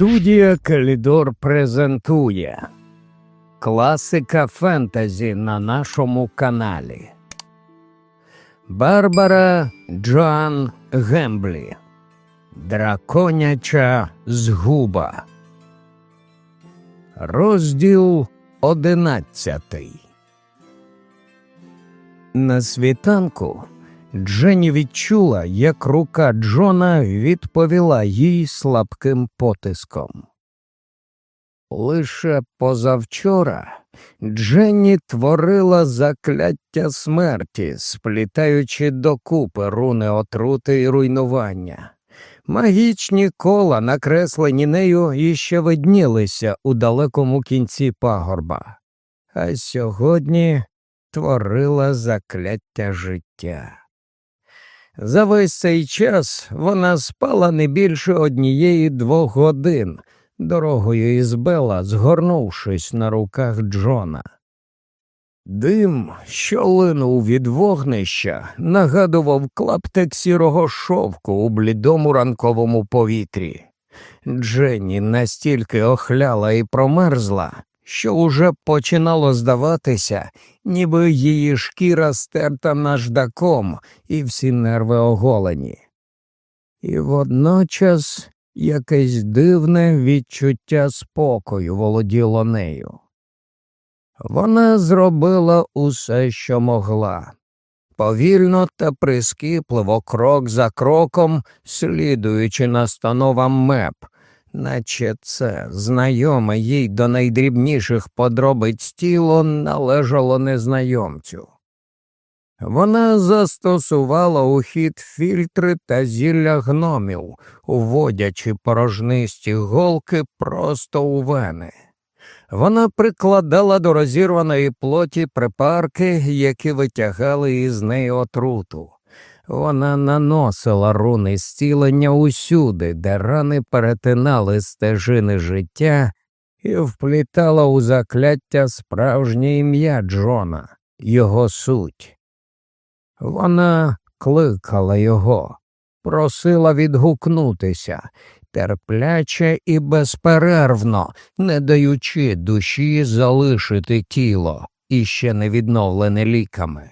Студія Калідор презентує Класика фентезі на нашому каналі. Барбара Джоан Гемблі. Драконяча згуба. Розділ одинадцятий. На світанку Дженні відчула, як рука Джона відповіла їй слабким потиском. Лише позавчора Дженні творила закляття смерті, сплітаючи докупи руни отрути й руйнування. Магічні кола, накреслені нею, іще виднілися у далекому кінці пагорба, а сьогодні творила закляття життя. За весь цей час вона спала не більше однієї двох годин, дорогою із Бела, згорнувшись на руках Джона. Дим, що линув від вогнища, нагадував клаптик сірого шовку у блідому ранковому повітрі. Дженні настільки охляла і промерзла, що уже починало здаватися, ніби її шкіра стерта наждаком і всі нерви оголені. І водночас якесь дивне відчуття спокою володіло нею. Вона зробила усе, що могла. Повільно та прискіпливо, крок за кроком, слідуючи настановам меп, наче це знайоме їй до найдрібніших подробиць тіло належало незнайомцю. Вона застосувала у хід фільтри та зілля гномів, уводячи порожнисті голки просто у вени. Вона прикладала до розірваної плоті припарки, які витягали із неї отруту. Вона наносила руни зцілення усюди, де рани перетинали стежини життя, і вплітала у закляття справжнє ім'я Джона, його суть. Вона кликала його, просила відгукнутися, терпляче і безперервно, не даючи душі залишити тіло, іще не відновлене ліками.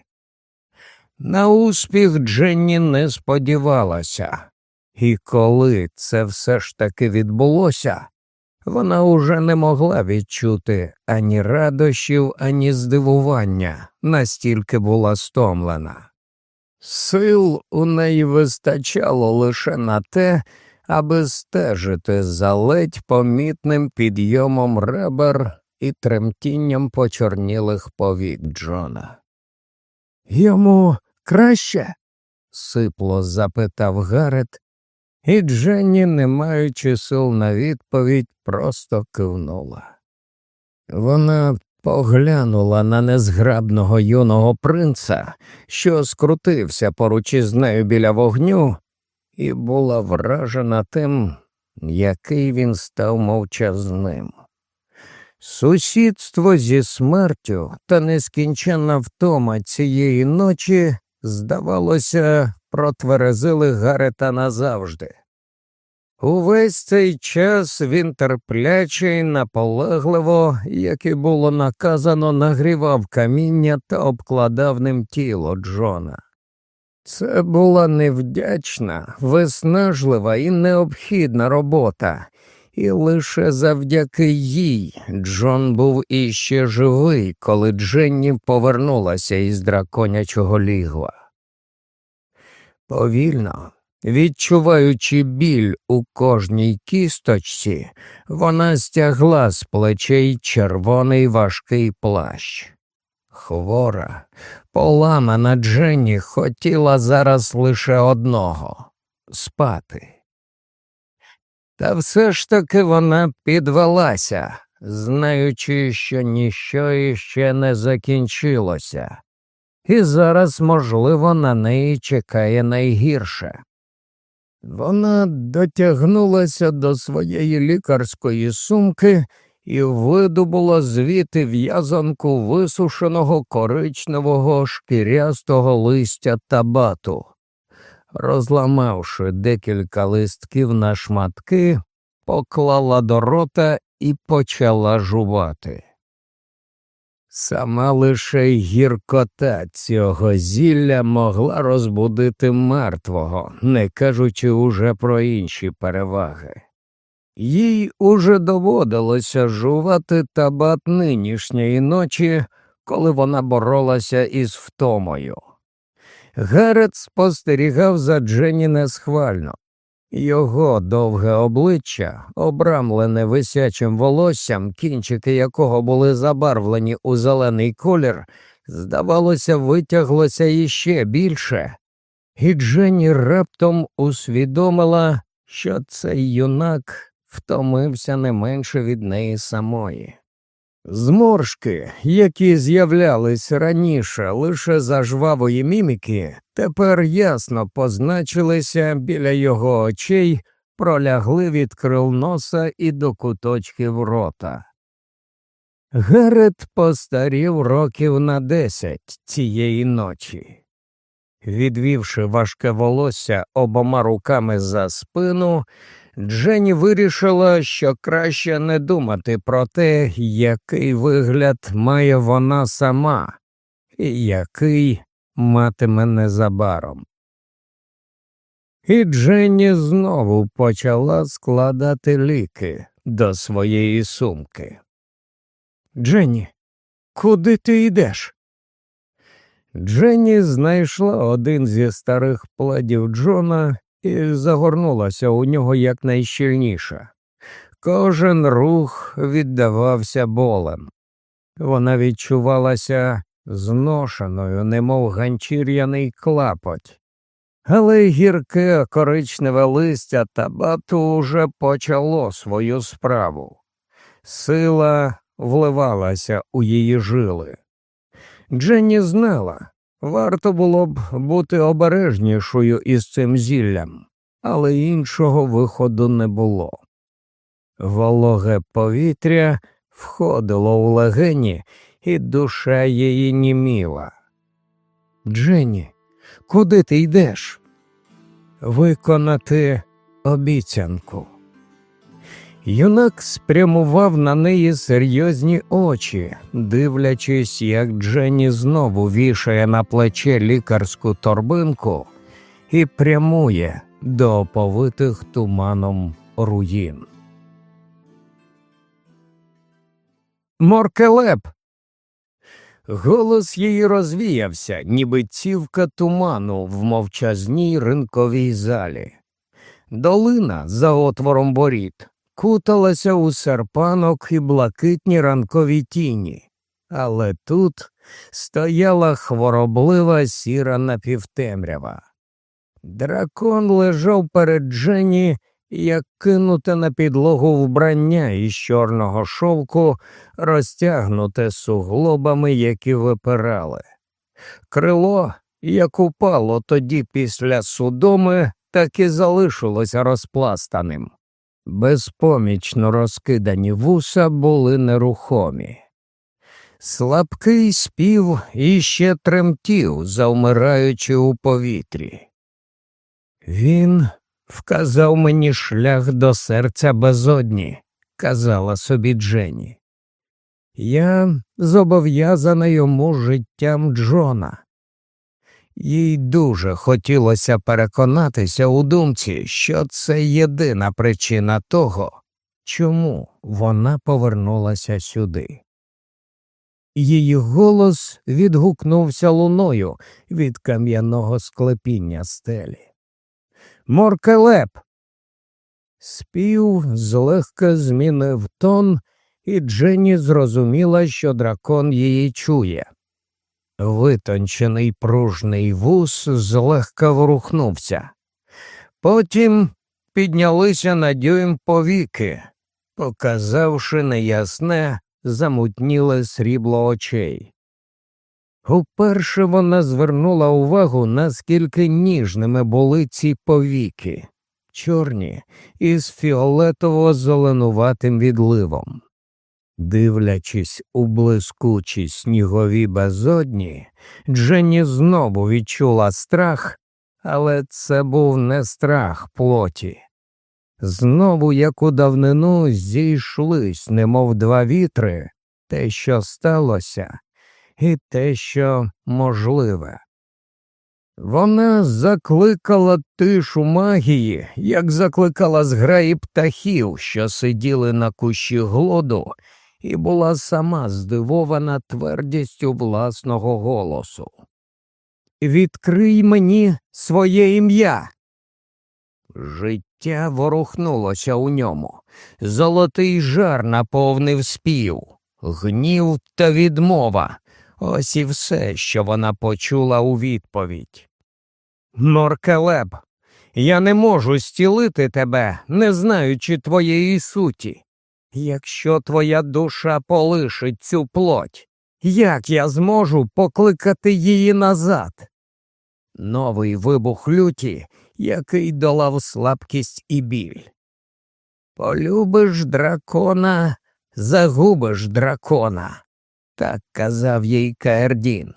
На успіх Дженні не сподівалася, і коли це все ж таки відбулося, вона уже не могла відчути ані радощів, ані здивування, настільки була стомлена. Сил у неї вистачало лише на те, аби стежити за ледь помітним підйомом ребер і тремтінням почорнілих повік Джона. Йому краще? сипло запитав Гарет, і Дженні, не маючи сил на відповідь, просто кивнула. Вона поглянула на незграбного юного принца, що скрутився поруч із нею біля вогню, і була вражена тим, який він став мовчазним. Сусідство зі смертю та нескінченна втома цієї ночі, здавалося, протверезили Гарета назавжди. Увесь цей час він терпляче й наполегливо, як і було наказано, нагрівав каміння та обкладав ним тіло Джона. Це була невдячна, виснажлива і необхідна робота, і лише завдяки їй Джон був іще живий, коли Дженні повернулася із драконячого лігва. Повільно, відчуваючи біль у кожній кісточці, вона стягла з плечей червоний важкий плащ. Хвора, поламана Дженні хотіла зараз лише одного спати. Та все ж таки вона підвелася, знаючи, що ніщо іще не закінчилося, і зараз, можливо, на неї чекає найгірше. Вона дотягнулася до своєї лікарської сумки і видобула звідти в'язанку висушеного коричневого шкірястого листя табату. Розламавши декілька листків на шматки, поклала до рота і почала жувати. Сама лише гіркота цього зілля могла розбудити мертвого, не кажучи уже про інші переваги. Їй уже доводилося жувати табат нинішньої ночі, коли вона боролася із втомою. Герет спостерігав за Дженні несхвально. Його довге обличчя, обрамлене висячим волоссям, кінчики якого були забарвлені у зелений колір, здавалося, витяглося іще більше, і Дженні раптом усвідомила, що цей юнак втомився не менше від неї самої. Зморшки, які з'являлись раніше лише за жвавої міміки, тепер ясно позначилися біля його очей, пролягли від крил носа і до куточків рота. Герет постарів років на десять цієї ночі. Відвівши важке волосся обома руками за спину, Дженні вирішила, що краще не думати про те, який вигляд має вона сама, і який матиме незабаром. І Дженні знову почала складати ліки до своєї сумки. Дженні, куди ти йдеш? Дженні знайшла один зі старих пледів Джона і загорнулася у нього якнайщільніше. Кожен рух віддавався болем. Вона відчувалася зношеною, немов ганчір'яний клапоть. Але гірке коричневе листя табату уже почало свою справу. Сила вливалася у її жили. Дженні знала, Варто було б бути обережнішою із цим зіллям, але іншого виходу не було. Вологе повітря входило у легені, і душа її німіла. Дженні, куди ти йдеш? Виконати обіцянку. Юнак спрямував на неї серйозні очі, дивлячись, як Дженні знову вішає на плече лікарську торбинку і прямує до оповитих туманом руїн. Моркелеп. Голос її розвіявся, ніби цівка туману в мовчазній ринковій залі. Долина за отвором боріт куталася у серпанок і блакитні ранкові тіні, але тут стояла хвороблива сіра напівтемрява. Дракон лежав перед Дженні, як кинуте на підлогу вбрання із чорного шовку, розтягнуте суглобами, які випирали. Крило, як упало тоді після судоми, так і залишилося розпластаним. Безпомічно розкидані вуса були нерухомі. Слабкий спів іще тремтів, завмираючи у повітрі. Він вказав мені шлях до серця безодні, казала собі Дженні. Я зобов'язана йому життям Джона. Їй дуже хотілося переконатися у думці, що це єдина причина того, чому вона повернулася сюди. Її голос відгукнувся луною від кам'яного склепіння стелі. Моркелеп. Спів злегка змінив тон, і Дженні зрозуміла, що дракон її чує. Витончений пружний вус злегка ворухнувся. Потім піднялися на дюйм повіки, показавши неясне, замутніле срібло очей. Уперше вона звернула увагу, наскільки ніжними були ці повіки, чорні із фіолетово зеленуватим відливом. Дивлячись у блискучі снігові безодні, Дженні знову відчула страх, але це був не страх плоті. Знову, як у давнину, зійшлись, немов два вітри, те, що сталося, і те, що можливе. Вона закликала тишу магії, як закликала зграї птахів, що сиділи на кущі глоду, і була сама здивована твердістю власного голосу. Відкрий мені своє ім'я. Життя ворухнулося у ньому. Золотий жар наповнив спів, гнів та відмова. Ось і все, що вона почула у відповідь. Норкелеб, я не можу стілити тебе, не знаючи твоєї суті. Якщо твоя душа полишить цю плоть, як я зможу покликати її назад? Новий вибух люті, який долав слабкість і біль. Полюбиш дракона, загубиш дракона, так казав їй Каердін.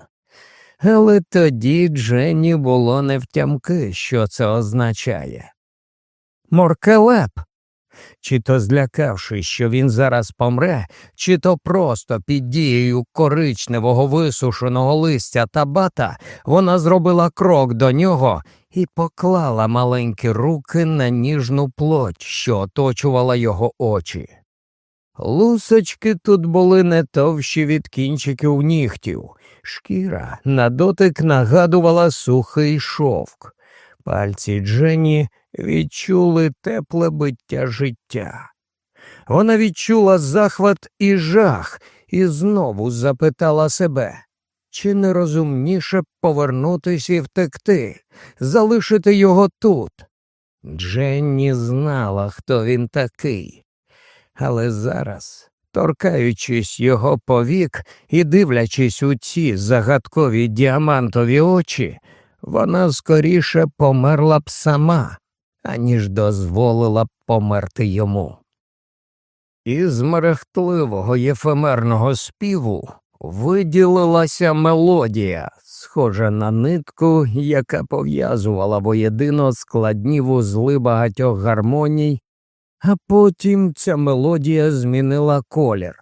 Але тоді Дженні було невтямки, що це означає. Моркелеп, чи то злякавши, що він зараз помре, чи то просто під дією коричневого висушеного листя та бата вона зробила крок до нього і поклала маленькі руки на ніжну плоть, що оточувала його очі. Лусочки тут були не товщі від кінчиків нігтів, шкіра на дотик нагадувала сухий шовк. Пальці Дженні відчули тепле биття життя. Вона відчула захват і жах і знову запитала себе, чи не розумніше повернутися і втекти, залишити його тут. Дженні знала, хто він такий, але зараз, торкаючись його повік і дивлячись у ці загадкові діамантові очі, вона скоріше померла б сама, аніж дозволила померти йому. Із мерехтливого єфемерного співу виділилася мелодія, схожа на нитку, яка пов'язувала воєдино складні вузли багатьох гармоній, а потім ця мелодія змінила колір.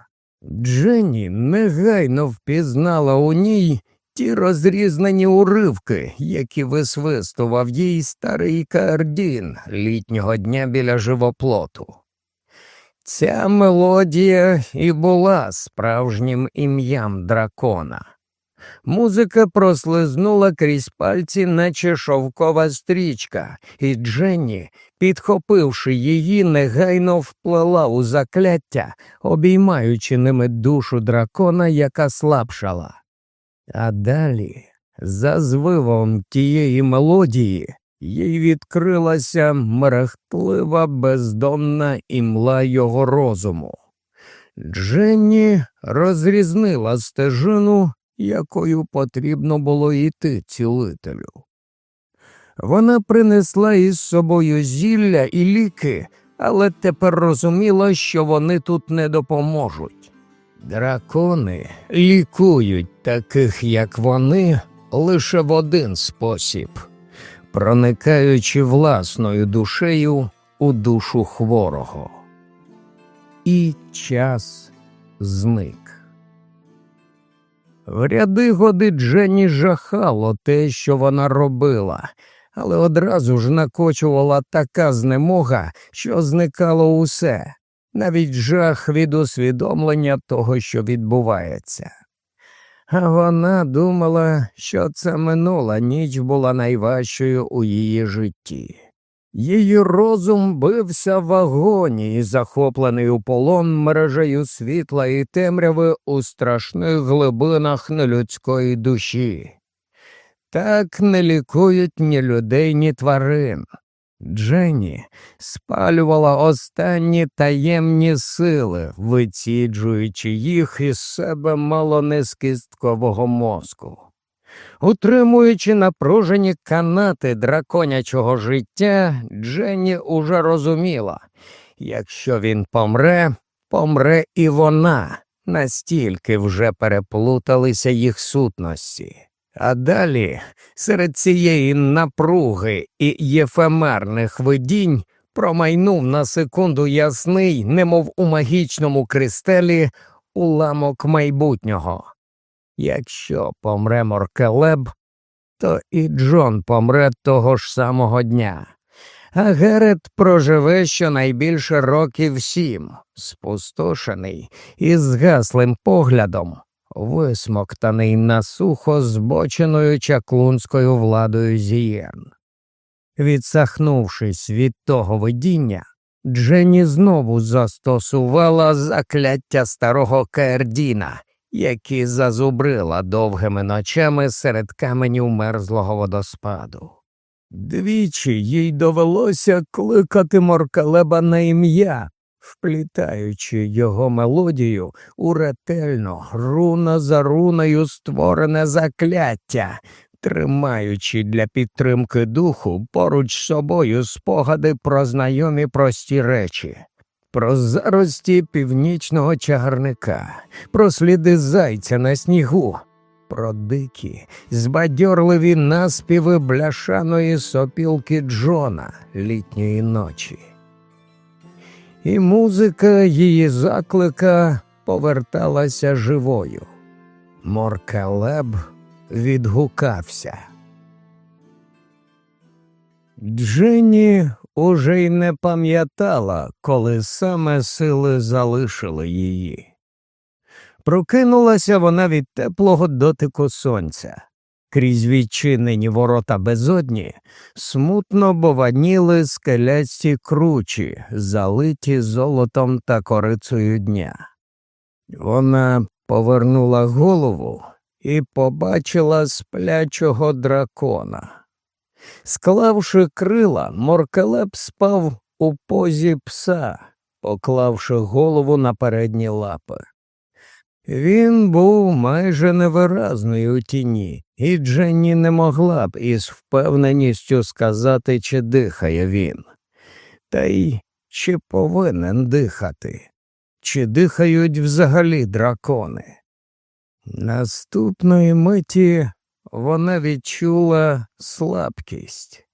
Дженні негайно впізнала у ній ті розрізнені уривки, які висвистував їй старий Кардін літнього дня біля живоплоту. Ця мелодія і була справжнім ім'ям дракона. Музика прослизнула крізь пальці, наче шовкова стрічка, і Дженні, підхопивши її, негайно вплела у закляття, обіймаючи ними душу дракона, яка слабшала. А далі, за звивом тієї мелодії, їй відкрилася мерехтлива бездонна імла його розуму. Дженні розрізнила стежину, якою потрібно було йти цілителю. Вона принесла із собою зілля і ліки, але тепер розуміла, що вони тут не допоможуть. Дракони лікують таких, як вони, лише в один спосіб, проникаючи власною душею у душу хворого. І час зник. В ряди годи Дженні жахало те, що вона робила, але одразу ж накочувала така знемога, що зникало усе навіть жах від усвідомлення того, що відбувається. А вона думала, що це минула ніч була найважчою у її житті. Її розум бився в агонії, захоплений у полон мережею світла і темряви у страшних глибинах нелюдської душі. Так не лікують ні людей, ні тварин. Дженні спалювала останні таємні сили, виціджуючи їх із себе мало не мозку. Утримуючи напружені канати драконячого життя, Дженні уже розуміла якщо він помре, помре і вона, настільки вже переплуталися їх сутності. А далі серед цієї напруги і єфемерних видінь промайнув на секунду ясний, немов у магічному кристелі, уламок майбутнього. Якщо помре Моркелеб, то і Джон помре того ж самого дня. А Герет проживе щонайбільше років сім, спустошений і згаслим поглядом, висмоктаний на сухо збоченою чаклунською владою зієн. Відсахнувшись від того видіння, Дженні знову застосувала закляття старого Каердіна, які зазубрила довгими ночами серед каменів мерзлого водоспаду. Двічі їй довелося кликати Моркалеба на ім'я, вплітаючи його мелодію у ретельно, руна за руною створене закляття, тримаючи для підтримки духу поруч з собою спогади про знайомі прості речі, про зарості північного чагарника, про сліди зайця на снігу, про дикі, збадьорливі наспіви бляшаної сопілки Джона літньої ночі. І музика її заклика поверталася живою. Моркалеб відгукався. Дженні уже й не пам'ятала, коли саме сили залишили її. Прокинулася вона від теплого дотику сонця. Крізь відчинені ворота безодні смутно бованіли скелясті кручі, залиті золотом та корицею дня. Вона повернула голову і побачила сплячого дракона. Склавши крила, Моркелеп спав у позі пса, поклавши голову на передні лапи. Він був майже невиразний у тіні, і Дженні не могла б із впевненістю сказати, чи дихає він. Та й чи повинен дихати, чи дихають взагалі дракони. Наступної миті вона відчула слабкість.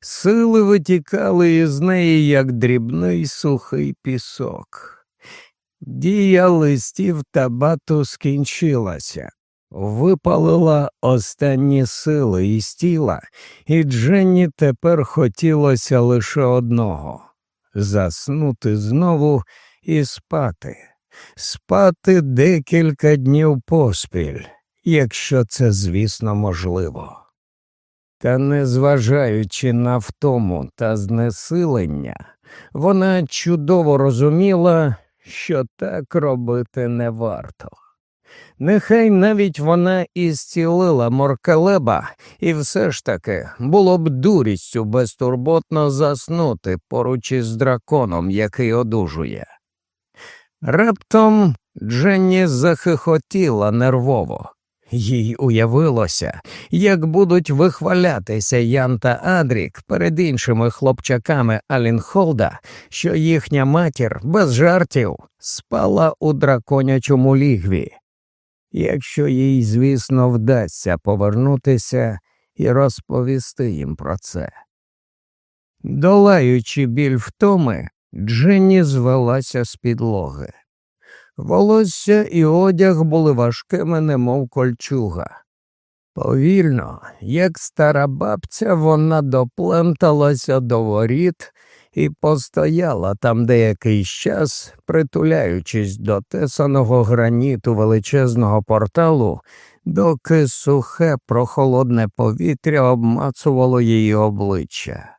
Сили витікали із неї, як дрібний сухий пісок. Дія листів та бату скінчилася, випалила останні сили із тіла, і Дженні тепер хотілося лише одного заснути знову і спати, спати декілька днів поспіль, якщо це, звісно, можливо. Та незважаючи на втому та знесилення, вона чудово розуміла, що так робити не варто. Нехай навіть вона і зцілила моркалеба, і все ж таки було б дурістю безтурботно заснути поруч із драконом, який одужує. Раптом Дженні захихотіла нервово. Їй уявилося, як будуть вихвалятися Ян та Адрік перед іншими хлопчаками Алінхолда, що їхня матір без жартів спала у драконячому лігві. Якщо їй, звісно, вдасться повернутися і розповісти їм про це. Долаючи біль втоми, Дженні звелася з підлоги. Волосся і одяг були важкими, немов кольчуга. Повільно, як стара бабця, вона допленталася до воріт і постояла там деякий час, притуляючись до тесаного граніту величезного порталу, доки сухе прохолодне повітря обмацувало її обличчя.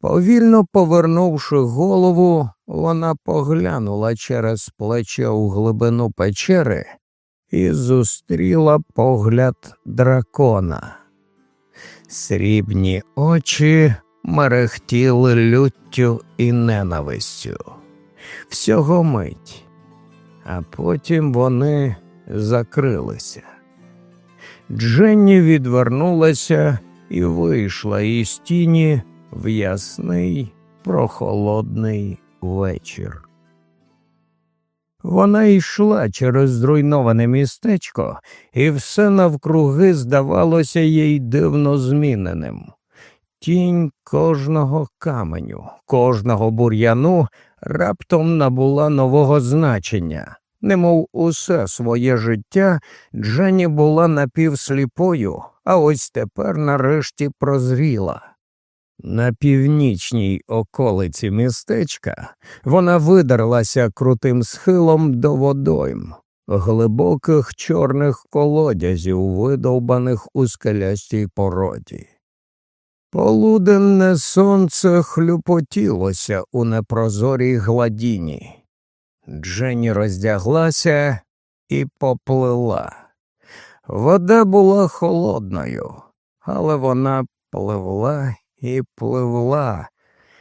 Повільно повернувши голову, вона поглянула через плече у глибину печери і зустріла погляд дракона. Срібні очі мерехтіли люттю і ненавистю. Всього мить, а потім вони закрилися. Дженні відвернулася і вийшла із тіні в ясний прохолодний вечір. Вона йшла через зруйноване містечко, і все навкруги здавалося їй дивно зміненим. Тінь кожного каменю, кожного бур'яну раптом набула нового значення. Немов усе своє життя Дженні була напівсліпою, а ось тепер нарешті прозріла. На північній околиці містечка вона видерлася крутим схилом до водойм, глибоких чорних колодязів, видовбаних у скелястій породі. Полуденне сонце хлюпотілося у непрозорій гладіні. Дженні роздяглася і поплила. Вода була холодною, але вона пливла і пливла,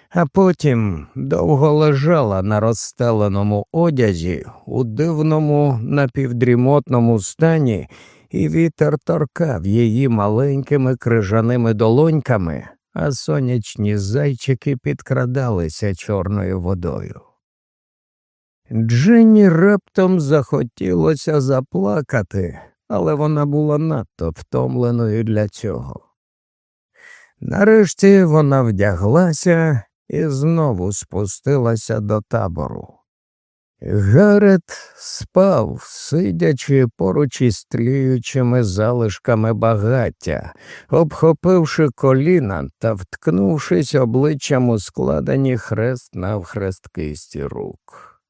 а потім довго лежала на розстеленому одязі у дивному напівдрімотному стані, і вітер торкав її маленькими крижаними долоньками, а сонячні зайчики підкрадалися чорною водою. Дженні раптом захотілося заплакати, але вона була надто втомленою для цього. Нарешті вона вдяглася і знову спустилася до табору. Гарет спав, сидячи поруч із тліючими залишками багаття, обхопивши коліна та вткнувшись обличчям у складені хрест навхрест кисті рук.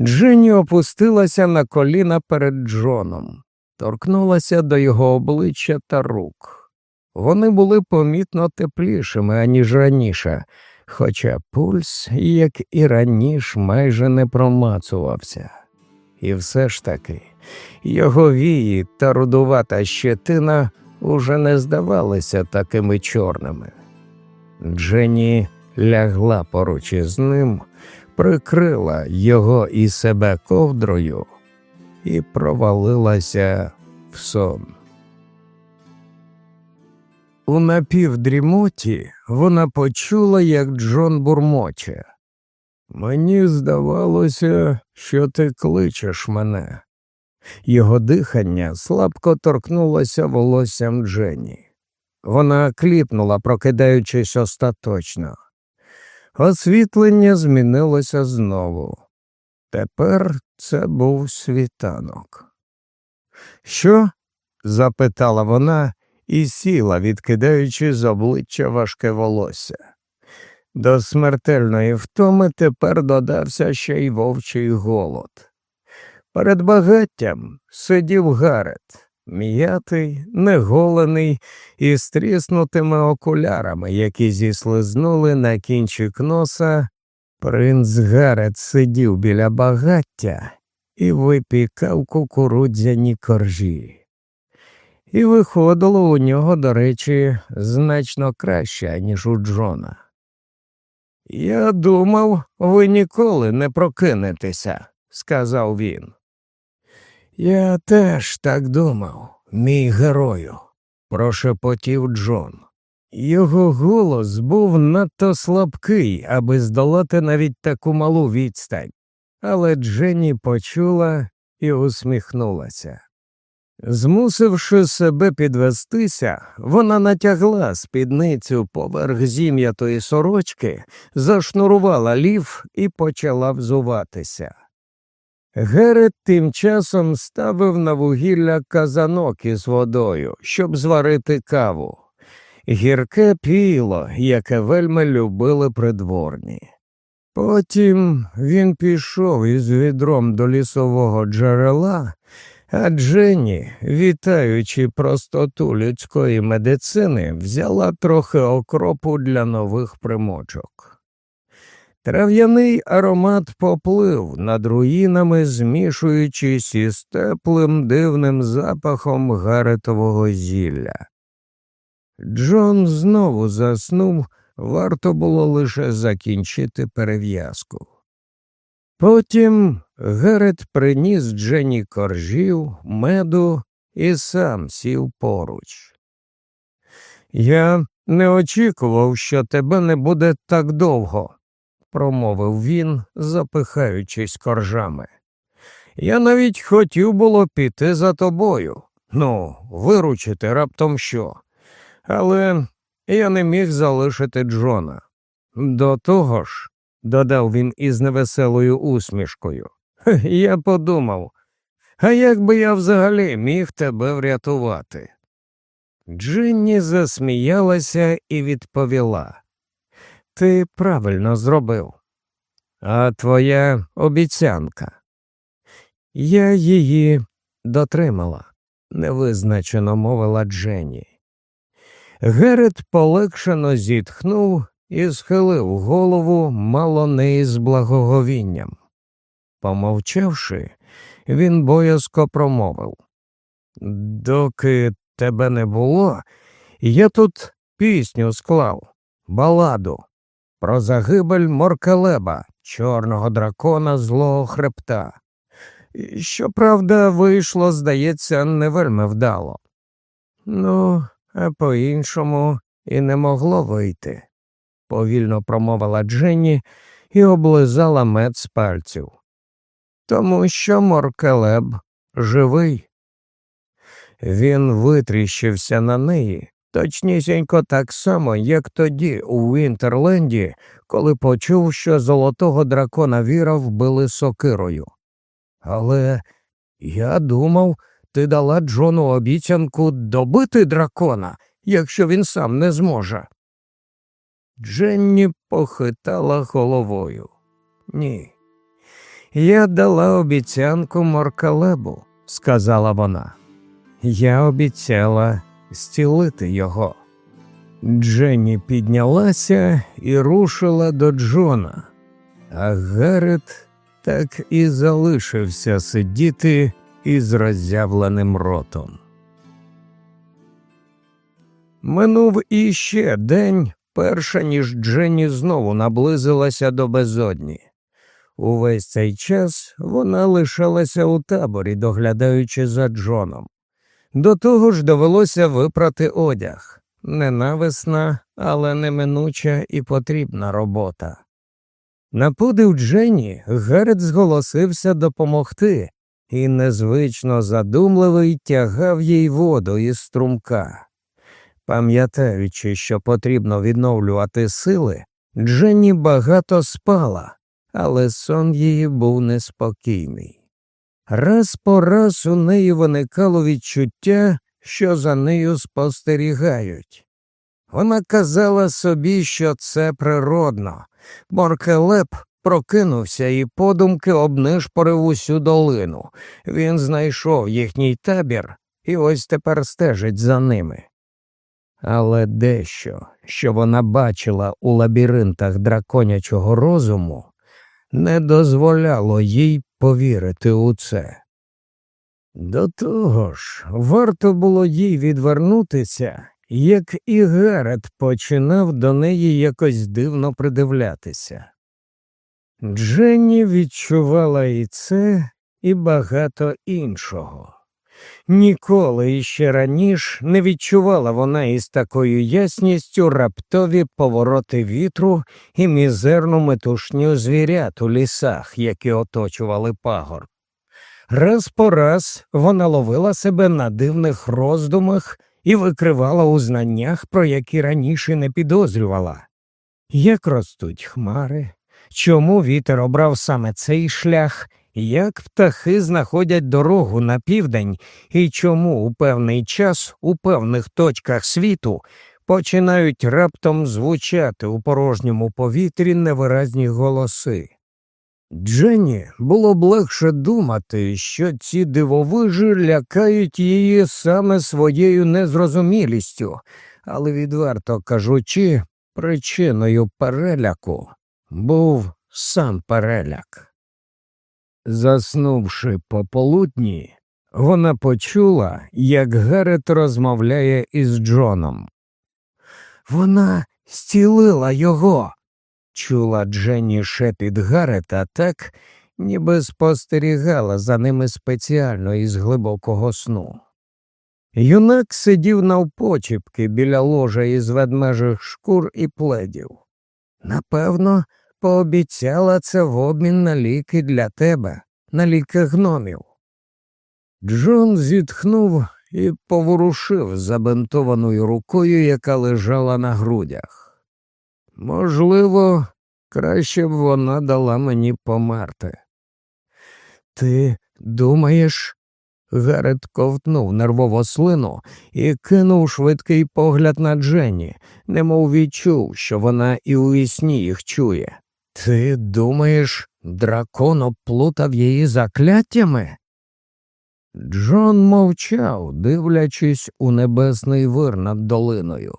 Дженні опустилася на коліна перед Джоном, торкнулася до його обличчя та рук. Вони були помітно теплішими, аніж раніше, хоча пульс, як і раніше, майже не промацувався. І все ж таки його вії та рудувата щетина уже не здавалися такими чорними. Дженні лягла поруч із ним, прикрила його і себе ковдрою і провалилася в сон. У напівдрімоті вона почула, як Джон бурмоче. Мені здавалося, що ти кличеш мене. Його дихання слабко торкнулося волоссям Дженні. Вона кліпнула, прокидаючись остаточно. Освітлення змінилося знову. Тепер це був світанок. Що? запитала вона і сіла, відкидаючи з обличчя важке волосся. До смертельної втоми тепер додався ще й вовчий голод. Перед багаттям сидів Гарет, м'ятий, неголений і стріснутими окулярами, які зіслизнули на кінчик носа. Принц Гарет сидів біля багаття і випікав кукурудзяні коржі. І виходило у нього, до речі, значно краще, ніж у Джона. Я думав, ви ніколи не прокинетеся, сказав він. Я теж так думав, мій герою, прошепотів Джон. Його голос був надто слабкий, аби здолати навіть таку малу відстань, але Дженні почула і усміхнулася. Змусивши себе підвестися, вона натягла спідницю поверх зім'ятої сорочки, зашнурувала лів і почала взуватися. Герет тим часом ставив на вугілля казанок із водою, щоб зварити каву. Гірке піло, яке вельми любили придворні. Потім він пішов із відром до лісового джерела, а Дженні, вітаючи простоту людської медицини, взяла трохи окропу для нових примочок. Трав'яний аромат поплив над руїнами, змішуючись із теплим дивним запахом гаретового зілля. Джон знову заснув, варто було лише закінчити перев'язку. Потім Герет приніс Дженні коржів, меду і сам сів поруч. Я не очікував, що тебе не буде так довго промовив він, запихаючись коржами. Я навіть хотів було піти за тобою, ну, виручити раптом що. Але я не міг залишити Джона. До того ж, додав він із невеселою усмішкою, я подумав, а як би я взагалі міг тебе врятувати? Джинні засміялася і відповіла. Ти правильно зробив. А твоя обіцянка. Я її дотримала, невизначено мовила Дженні. Герет полегшено зітхнув і схилив голову мало не із благоговінням. Помовчавши, він боязко промовив Доки тебе не було, я тут пісню склав, баладу про загибель Моркалеба, чорного дракона злого хребта. Щоправда, вийшло, здається, не вельми вдало. Ну, а по іншому і не могло вийти, повільно промовила Дженні і облизала мед з пальців. Тому що Моркелеб живий. Він витріщився на неї точнісінько так само, як тоді у Вінтерленді, коли почув, що золотого дракона віра вбили сокирою. Але я думав, ти дала Джону обіцянку добити дракона, якщо він сам не зможе. Дженні похитала головою. Ні. Я дала обіцянку Моркалебу, сказала вона. Я обіцяла зцілити його. Дженні піднялася і рушила до Джона, а Гарет так і залишився сидіти із роззявленим ротом. Минув іще день, перша ніж Дженні знову наблизилася до безодні. Увесь цей час вона лишалася у таборі, доглядаючи за Джоном. До того ж довелося випрати одяг ненависна, але неминуча і потрібна робота. На подив Дженні Герет зголосився допомогти і незвично задумливий тягав їй воду із струмка. Пам'ятаючи, що потрібно відновлювати сили, Дженні багато спала, але сон її був неспокійний. Раз по раз у неї виникало відчуття, що за нею спостерігають. Вона казала собі, що це природно. Моркелеп прокинувся і подумки обнишпорив усю долину. Він знайшов їхній табір і ось тепер стежить за ними. Але дещо, що вона бачила у лабіринтах драконячого розуму, не дозволяло їй повірити у це. До того ж, варто було їй відвернутися, як і Герет починав до неї якось дивно придивлятися. Дженні відчувала і це, і багато іншого. Ніколи іще раніше не відчувала вона із такою ясністю раптові повороти вітру і мізерну метушню звірят у лісах, які оточували пагор. Раз по раз вона ловила себе на дивних роздумах і викривала у знаннях, про які раніше не підозрювала. Як ростуть хмари, чому вітер обрав саме цей шлях, як птахи знаходять дорогу на південь і чому у певний час у певних точках світу починають раптом звучати у порожньому повітрі невиразні голоси. Дженні було б легше думати, що ці дивовижі лякають її саме своєю незрозумілістю, але, відверто кажучи, причиною переляку був сам переляк. Заснувши пополудні, вона почула, як Герет розмовляє із Джоном. Вона зцілила його, чула Дженні шепіт Гарета так, ніби спостерігала за ними спеціально із глибокого сну. Юнак сидів навпочіпки біля ложа із ведмежих шкур і пледів. Напевно, пообіцяла це в обмін на ліки для тебе, на ліки гномів. Джон зітхнув і поворушив забинтованою рукою, яка лежала на грудях. Можливо, краще б вона дала мені померти. Ти думаєш? Гарет ковтнув нервово слину і кинув швидкий погляд на Дженні, немов відчув, що вона і у вісні їх чує. Ти думаєш, дракон оплутав її закляттями? Джон мовчав, дивлячись у небесний вир над долиною.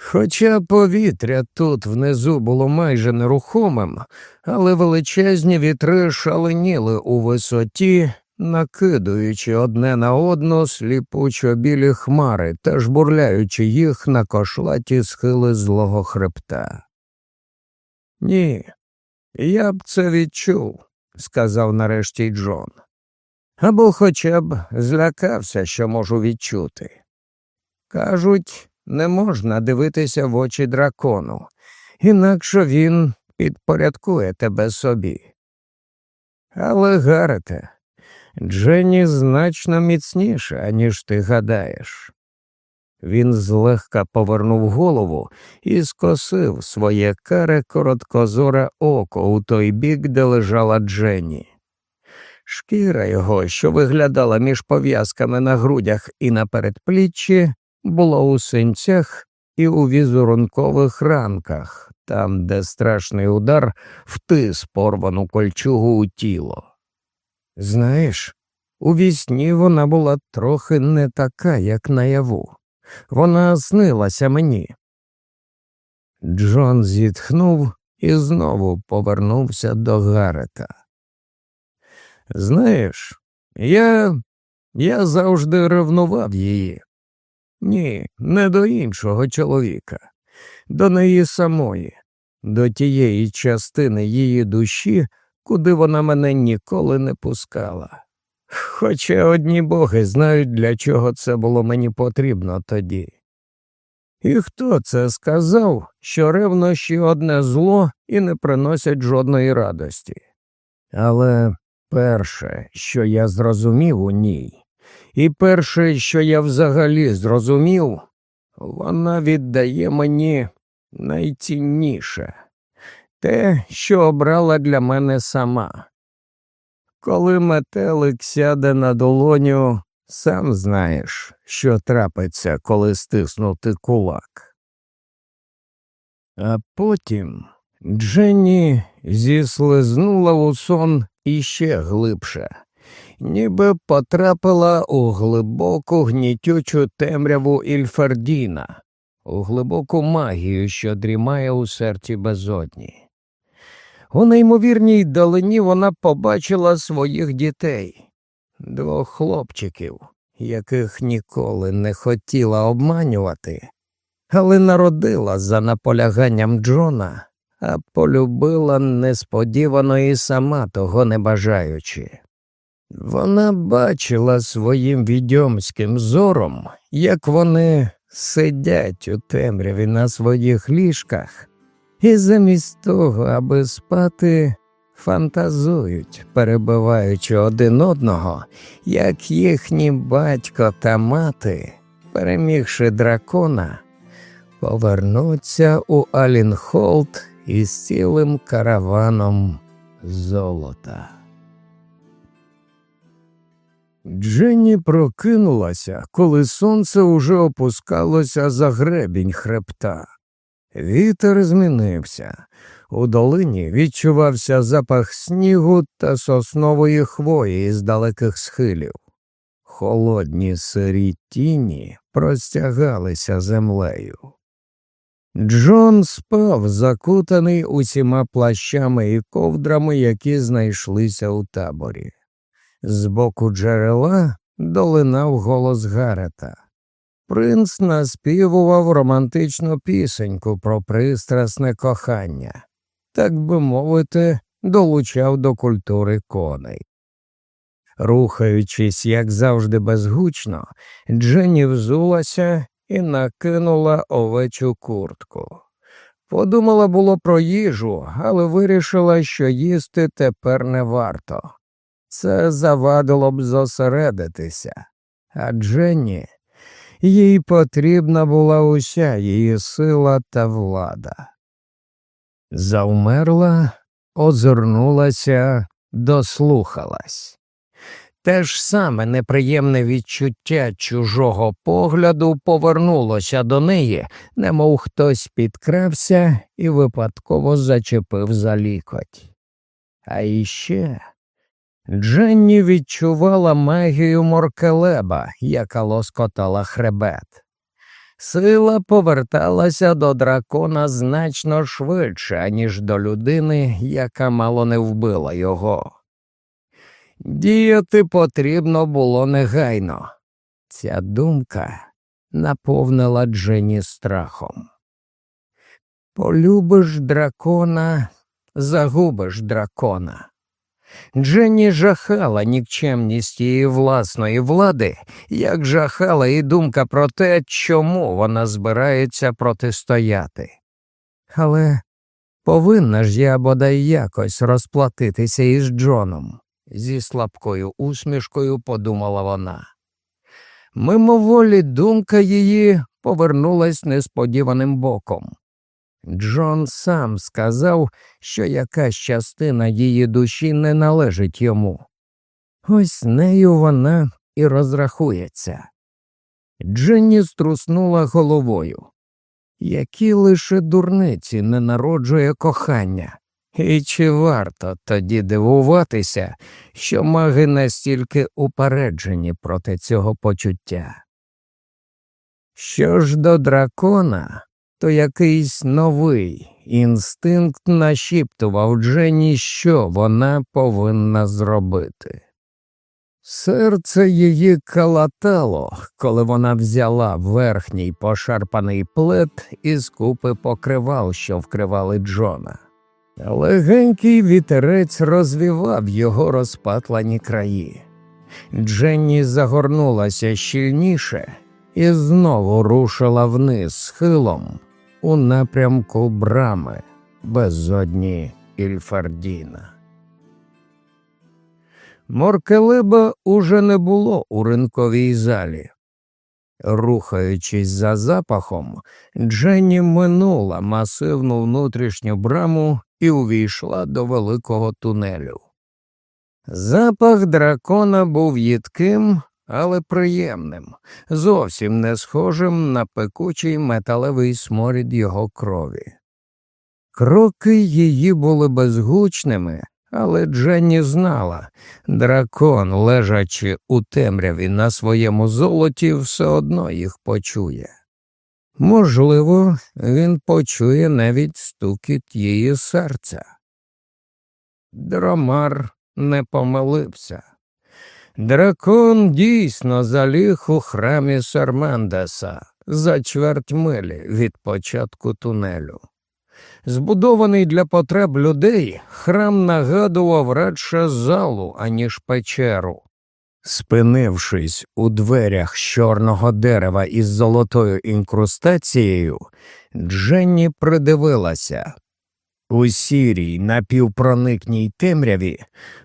Хоча повітря тут внизу було майже нерухомим, але величезні вітри шаленіли у висоті, накидуючи одне на одну сліпучо білі хмари та жбурляючи їх на кошлаті схили злого хребта. Ні, я б це відчув, сказав нарешті Джон або хоча б злякався, що можу відчути. Кажуть, не можна дивитися в очі дракону, інакше він підпорядкує тебе собі. Але, Гарете, Дженні значно міцніша, ніж ти гадаєш. Він злегка повернув голову і скосив своє каре короткозоре око у той бік, де лежала Дженні. Шкіра його, що виглядала між пов'язками на грудях і на передпліччі, була у синцях і у візерункових ранках, там, де страшний удар втис порвану кольчугу у тіло. Знаєш, у вісні вона була трохи не така, як наяву. Вона снилася мені. Джон зітхнув і знову повернувся до Гарета. Знаєш, я я завжди ревнував її. Ні, не до іншого чоловіка, до неї самої, до тієї частини її душі, куди вона мене ніколи не пускала. Хоча одні боги знають, для чого це було мені потрібно тоді. І хто це сказав, що ревнощі одне зло і не приносять жодної радості? Але Перше, що я зрозумів у ній, і перше, що я взагалі зрозумів, вона віддає мені найцінніше те, що обрала для мене сама. Коли метелик сяде на долоню, сам знаєш, що трапиться, коли стиснути кулак. А потім Дженні зіслизнула у сон іще глибше, ніби потрапила у глибоку гнітючу темряву Ільфердіна, у глибоку магію, що дрімає у серці безодні. У неймовірній далині вона побачила своїх дітей, двох хлопчиків, яких ніколи не хотіла обманювати, але народила за наполяганням Джона а полюбила несподівано і сама того не бажаючи. Вона бачила своїм відьомським зором, як вони сидять у темряві на своїх ліжках, і замість того, аби спати, фантазують, перебиваючи один одного, як їхні батько та мати, перемігши дракона, повернуться у Алінхолд із цілим караваном золота. Дженні прокинулася, коли сонце уже опускалося за гребінь хребта. Вітер змінився. У долині відчувався запах снігу та соснової хвої з далеких схилів. Холодні сирі тіні простягалися землею. Джон спав, закутаний усіма плащами і ковдрами, які знайшлися у таборі. З боку джерела долинав голос Гарета. Принц наспівував романтичну пісеньку про пристрасне кохання, так би мовити, долучав до культури коней. Рухаючись, як завжди, безгучно, Дженні взулася і накинула овечу куртку. Подумала було про їжу, але вирішила, що їсти тепер не варто. Це завадило б зосередитися. а Дженні їй потрібна була уся її сила та влада. Завмерла, озирнулася, дослухалась. Те ж саме неприємне відчуття чужого погляду повернулося до неї, немов хтось підкрався і випадково зачепив за лікоть. А іще Дженні відчувала магію моркелеба, яка лоскотала хребет. Сила поверталася до дракона значно швидше, ніж до людини, яка мало не вбила його. Діяти потрібно було негайно. Ця думка наповнила Дженні страхом. Полюбиш дракона, загубиш дракона. Дженні жахала нікчемність її власної влади, як жахала і думка про те, чому вона збирається протистояти. Але повинна ж я бодай якось розплатитися із Джоном, зі слабкою усмішкою подумала вона. Мимоволі думка її повернулась несподіваним боком. Джон сам сказав, що якась частина її душі не належить йому. Ось нею вона і розрахується. Дженні струснула головою. Які лише дурниці не народжує кохання, і чи варто тоді дивуватися, що маги настільки упереджені проти цього почуття? Що ж до дракона, то якийсь новий інстинкт нашіптував Дженні, що вона повинна зробити. Серце її калатало, коли вона взяла верхній пошарпаний плед із купи покривал, що вкривали Джона. Легенький вітерець розвівав його розпатлані краї. Дженні загорнулася щільніше і знову рушила вниз схилом, у напрямку брами безодні Ільфардіна. Моркелеба уже не було у ринковій залі. Рухаючись за запахом, Дженні минула масивну внутрішню браму і увійшла до великого тунелю. Запах дракона був їдким, але приємним, зовсім не схожим на пекучий металевий сморід його крові. Кроки її були безгучними, але Дженні знала дракон, лежачи у темряві на своєму золоті, все одно їх почує. Можливо, він почує навіть стукіт її серця. Дромар не помилився. Дракон дійсно заліг у храмі Сермендеса за чверть милі від початку тунелю. Збудований для потреб людей, храм нагадував радше залу, аніж печеру. Спинившись у дверях з чорного дерева із золотою інкрустацією, Дженні придивилася, у сірій напівпроникній темряві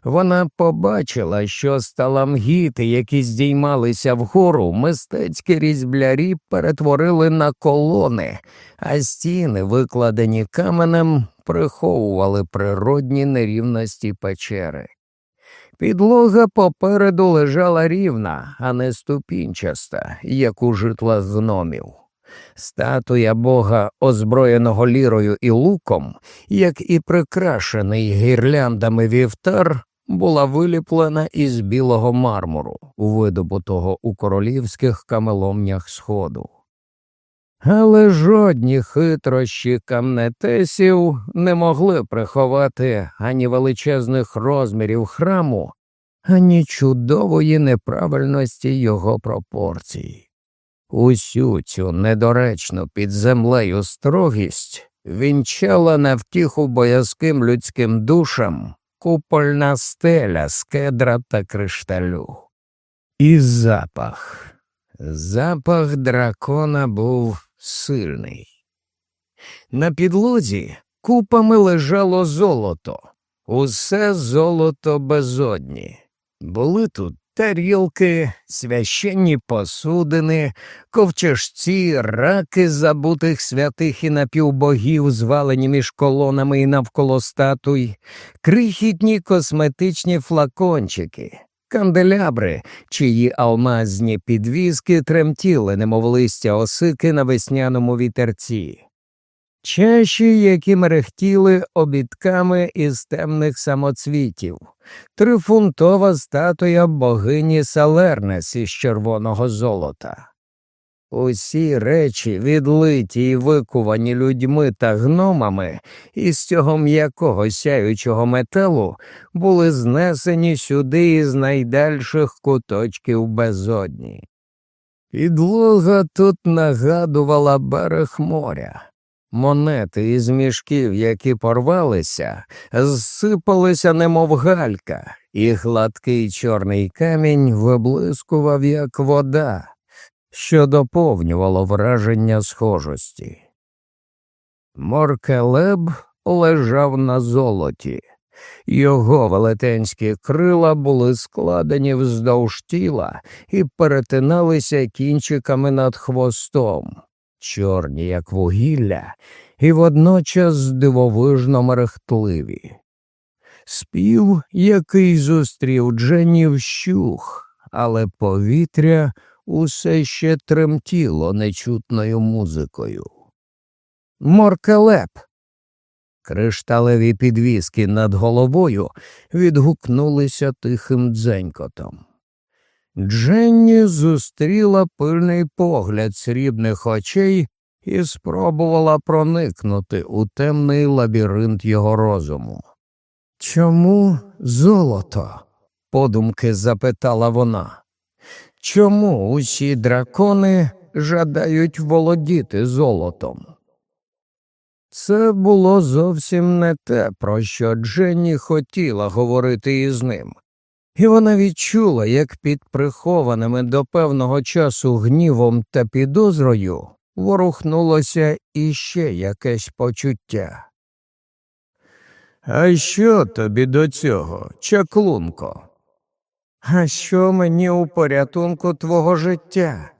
вона побачила, що сталамгіти, які здіймалися вгору, мистецькі різблярі перетворили на колони, а стіни, викладені каменем, приховували природні нерівності печери. Підлога попереду лежала рівна, а не ступінчаста, як у житла гномів. Статуя бога, озброєного лірою і луком, як і прикрашений гірляндами вівтар, була виліплена із білого мармуру, видобутого у королівських камеломнях сходу. Але жодні хитрощі камнетесів не могли приховати ані величезних розмірів храму, ані чудової неправильності його пропорцій. Усю цю недоречну під землею строгість вінчала на втіху боязким людським душам купольна стеля з кедра та кришталю. І запах. Запах дракона був сильний. На підлозі купами лежало золото, усе золото безодні. Були тут тарілки, священні посудини, ковчежці, раки забутих святих і напівбогів, звалені між колонами і навколо статуй, крихітні косметичні флакончики, канделябри, чиї алмазні підвіски тремтіли, немов листя осики на весняному вітерці. Чаші, які мерехтіли обідками із темних самоцвітів, трифунтова статуя богині Салернес із червоного золота. Усі речі, відлиті і викувані людьми та гномами, із цього м'якого сяючого металу, були знесені сюди із найдальших куточків безодні. Підлога тут нагадувала берег моря. Монети із мішків, які порвалися, зсипалися, немов галька, і гладкий чорний камінь виблискував, як вода, що доповнювало враження схожості. Моркелеб лежав на золоті, його велетенські крила були складені вздовж тіла і перетиналися кінчиками над хвостом чорні, як вугілля, і водночас дивовижно мерехтливі. Спів, який зустрів Дженні вщух, але повітря усе ще тремтіло нечутною музикою. Моркелеп. Кришталеві підвіски над головою відгукнулися тихим дзенькотом. Дженні зустріла пильний погляд срібних очей і спробувала проникнути у темний лабіринт його розуму. Чому золото? подумки запитала вона. Чому усі дракони жадають володіти золотом? Це було зовсім не те, про що Дженні хотіла говорити із ним і вона відчула, як під прихованими до певного часу гнівом та підозрою ворухнулося іще якесь почуття. А що тобі до цього, чаклунко? А що мені у порятунку твого життя?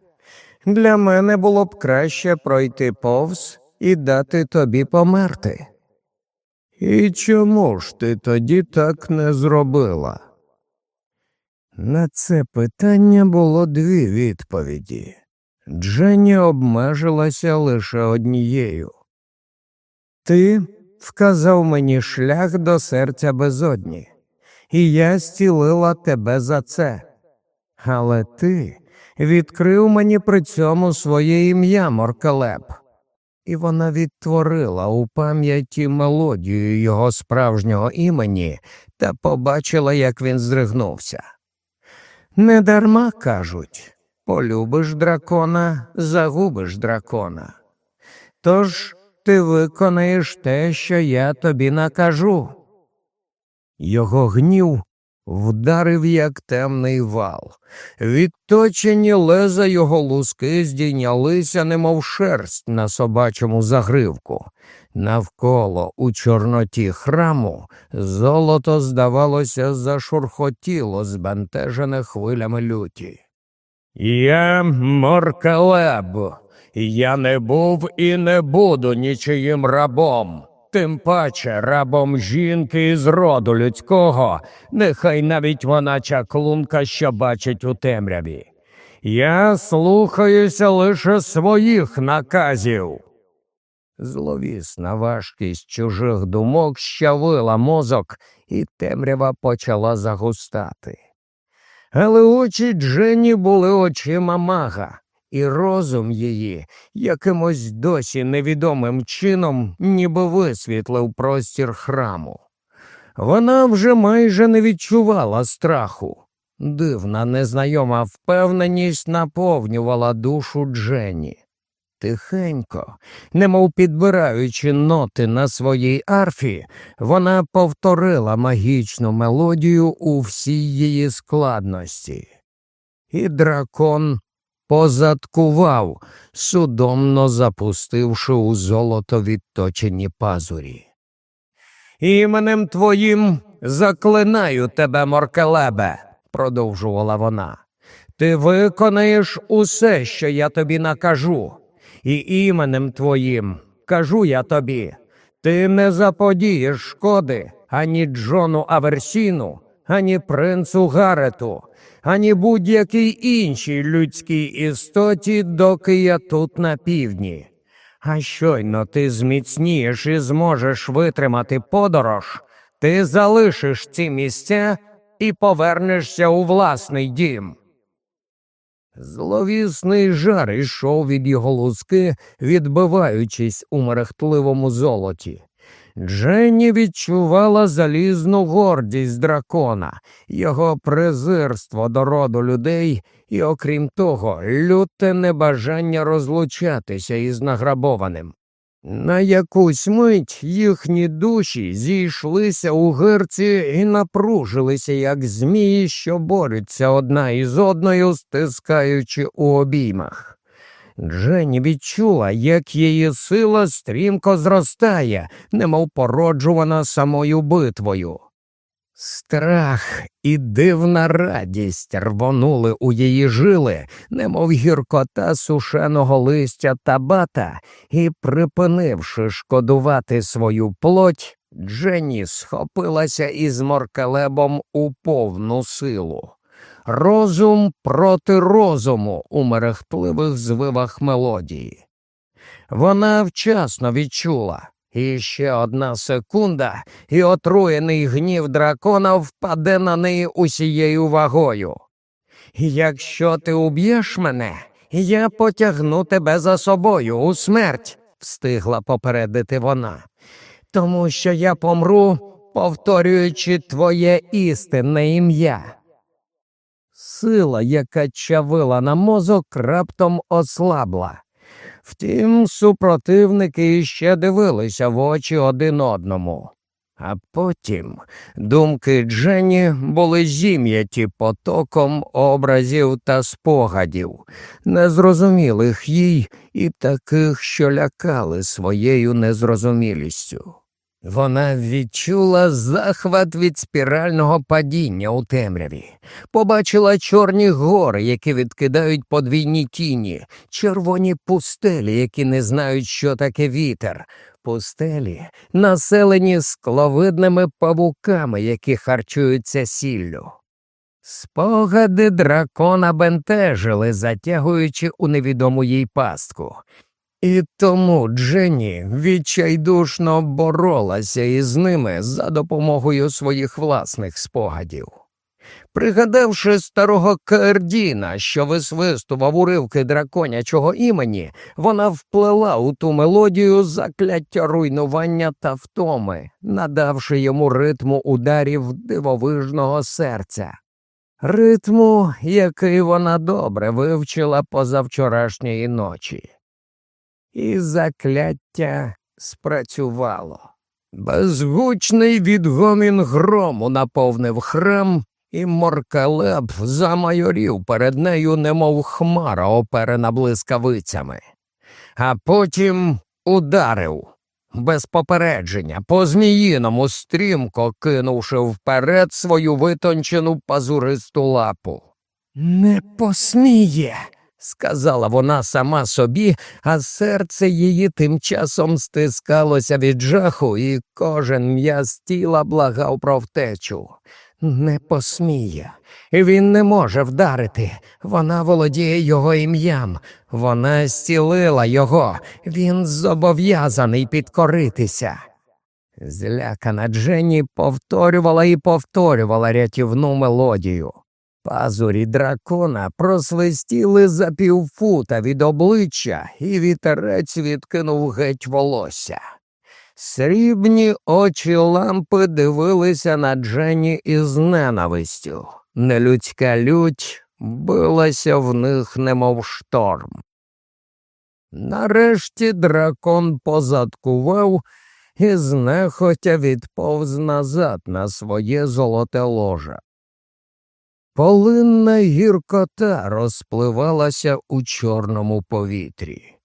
Для мене було б краще пройти повз і дати тобі померти. І чому ж ти тоді так не зробила? На це питання було дві відповіді. Дженні обмежилася лише однією. Ти вказав мені шлях до серця безодні, і я зцілила тебе за це. Але ти відкрив мені при цьому своє ім'я Моркалеп, і вона відтворила у пам'яті мелодію його справжнього імені та побачила, як він здригнувся. Недарма кажуть полюбиш дракона, загубиш дракона. Тож ти виконаєш те, що я тобі накажу. Його гнів вдарив, як темний вал. Відточені леза його луски здійнялися, немов шерсть на собачому загривку. Навколо у Чорноті храму золото, здавалося, зашурхотіло збентежене хвилями люті. Я Моркалеб, я не був і не буду нічиїм рабом, тим паче рабом жінки із роду людського, нехай навіть вона чаклунка, що бачить у темряві. Я слухаюся лише своїх наказів. Зловісна важкість чужих думок щавила мозок, і темрява почала загустати. Але очі Дженні були очима мага, і розум її якимось досі невідомим чином ніби висвітлив простір храму. Вона вже майже не відчувала страху. Дивна незнайома впевненість наповнювала душу Дженні. Тихенько, немов підбираючи ноти на своїй арфі, вона повторила магічну мелодію у всій її складності. І дракон позадкував, судомно запустивши у золото відточені пазурі. Іменем твоїм заклинаю тебе, Моркелебе, продовжувала вона. Ти виконаєш усе, що я тобі накажу, і іменем твоїм кажу я тобі, ти не заподієш шкоди ані Джону Аверсіну, ані принцу Гарету, ані будь-якій іншій людській істоті, доки я тут на півдні. А щойно ти зміцнієш і зможеш витримати подорож, ти залишиш ці місця і повернешся у власний дім. Зловісний жар ішов від його луски, відбиваючись у мерехтливому золоті. Дженні відчувала залізну гордість дракона, його презирство до роду людей і, окрім того, люте небажання розлучатися із награбованим. На якусь мить їхні душі зійшлися у гирці і напружилися, як змії, що борються одна із одною, стискаючи у обіймах. Дженні відчула, як її сила стрімко зростає, немов породжувана самою битвою. Страх і дивна радість рвонули у її жили, немов гіркота сушеного листя табата, і, припинивши шкодувати свою плоть, Дженні схопилася із моркалебом у повну силу. Розум проти розуму у мерехтливих звивах мелодії. Вона вчасно відчула. І ще одна секунда, і отруєний гнів дракона впаде на неї усією вагою. Якщо ти уб'єш мене, я потягну тебе за собою у смерть, встигла попередити вона, тому що я помру, повторюючи твоє істинне ім'я. Сила, яка чавила на мозок, раптом ослабла. Втім, супротивники іще дивилися в очі один одному. А потім думки Дженні були зім'яті потоком образів та спогадів, незрозумілих їй і таких, що лякали своєю незрозумілістю. Вона відчула захват від спірального падіння у темряві, побачила чорні гори, які відкидають подвійні тіні, червоні пустелі, які не знають, що таке вітер, пустелі, населені скловидними павуками, які харчуються сіллю. Спогади дракона бентежили, затягуючи у невідому їй пастку, і тому Дженні відчайдушно боролася із ними за допомогою своїх власних спогадів. Пригадавши старого Кердіна, що висвистував уривки драконячого імені, вона вплела у ту мелодію закляття руйнування та втоми, надавши йому ритму ударів дивовижного серця. Ритму, який вона добре вивчила позавчорашньої ночі і закляття спрацювало. Безгучний відгомін грому наповнив храм, і моркалеб замайорів перед нею, немов хмара, оперена блискавицями, а потім ударив. Без попередження, по зміїному стрімко кинувши вперед свою витончену пазуристу лапу. Не посміє сказала вона сама собі, а серце її тим часом стискалося від жаху, і кожен м'яз тіла благав про втечу. Не посміє, він не може вдарити. Вона володіє його ім'ям, вона зцілила його, він зобов'язаний підкоритися. Злякана Дженні повторювала і повторювала рятівну мелодію. Пазурі дракона просвистіли за півфута від обличчя, і вітерець відкинув геть волосся. Срібні очі лампи дивилися на Дженні із ненавистю. Нелюдська лють билася в них, немов шторм. Нарешті дракон позадкував і знехотя відповз назад на своє золоте ложа. Полинна гіркота розпливалася у чорному повітрі.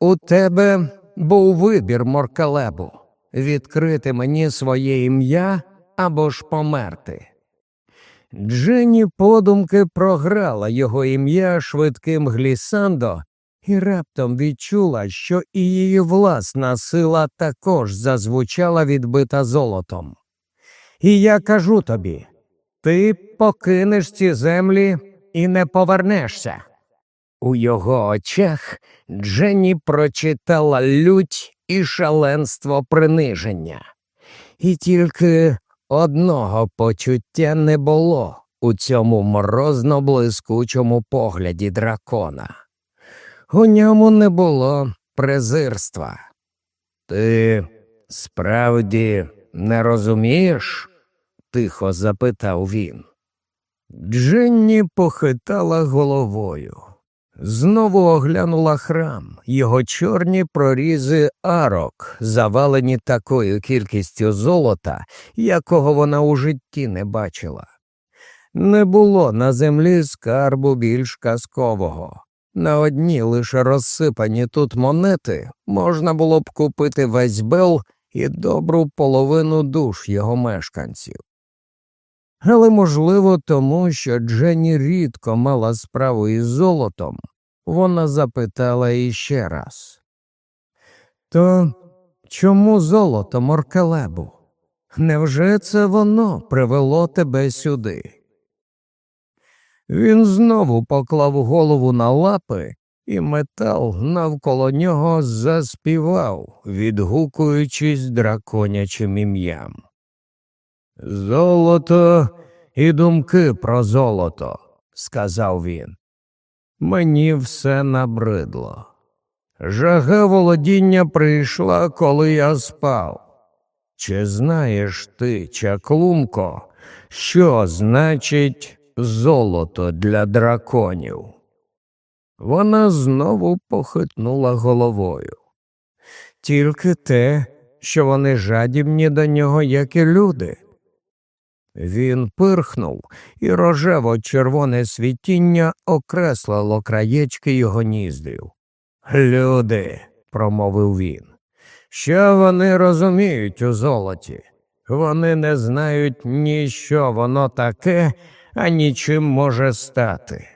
У тебе був вибір, Моркалебу, відкрити мені своє ім'я або ж померти. Дженні подумки програла його ім'я швидким глісандо і раптом відчула, що і її власна сила також зазвучала відбита золотом. І я кажу тобі ти покинеш ці землі і не повернешся. У його очах Дженні прочитала лють і шаленство приниження, і тільки одного почуття не було у цьому морозно блискучому погляді дракона. У ньому не було презирства. Ти справді не розумієш? Тихо запитав він. Дженні похитала головою. Знову оглянула храм, його чорні прорізи арок, завалені такою кількістю золота, якого вона у житті не бачила. Не було на землі скарбу більш казкового. На одні лише розсипані тут монети можна було б купити весь бел і добру половину душ його мешканців. Але, можливо, тому що Дженні рідко мала справу із золотом, вона запитала іще раз. То чому золото, Моркелебу? Невже це воно привело тебе сюди? Він знову поклав голову на лапи, і метал навколо нього заспівав, відгукуючись драконячим ім'ям. Золото і думки про золото, сказав він. Мені все набридло. Жага володіння прийшла, коли я спав. Чи знаєш ти, чаклунко, що значить золото для драконів? Вона знову похитнула головою. Тільки те, що вони жадібні до нього, як і люди. Він пирхнув, і рожево червоне світіння окреслило краєчки його ніздрів. Люди, промовив він, що вони розуміють у золоті? Вони не знають ні що воно таке, ані чим може стати.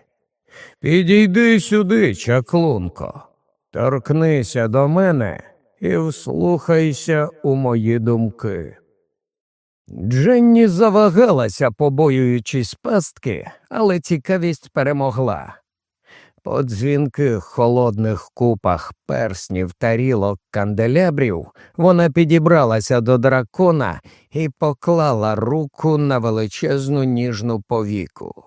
Підійди сюди, чаклунко, торкнися до мене і вслухайся у мої думки. Дженні завагалася, побоюючись пастки, але цікавість перемогла. По дзвінких холодних купах перснів тарілок канделябрів вона підібралася до дракона і поклала руку на величезну ніжну повіку.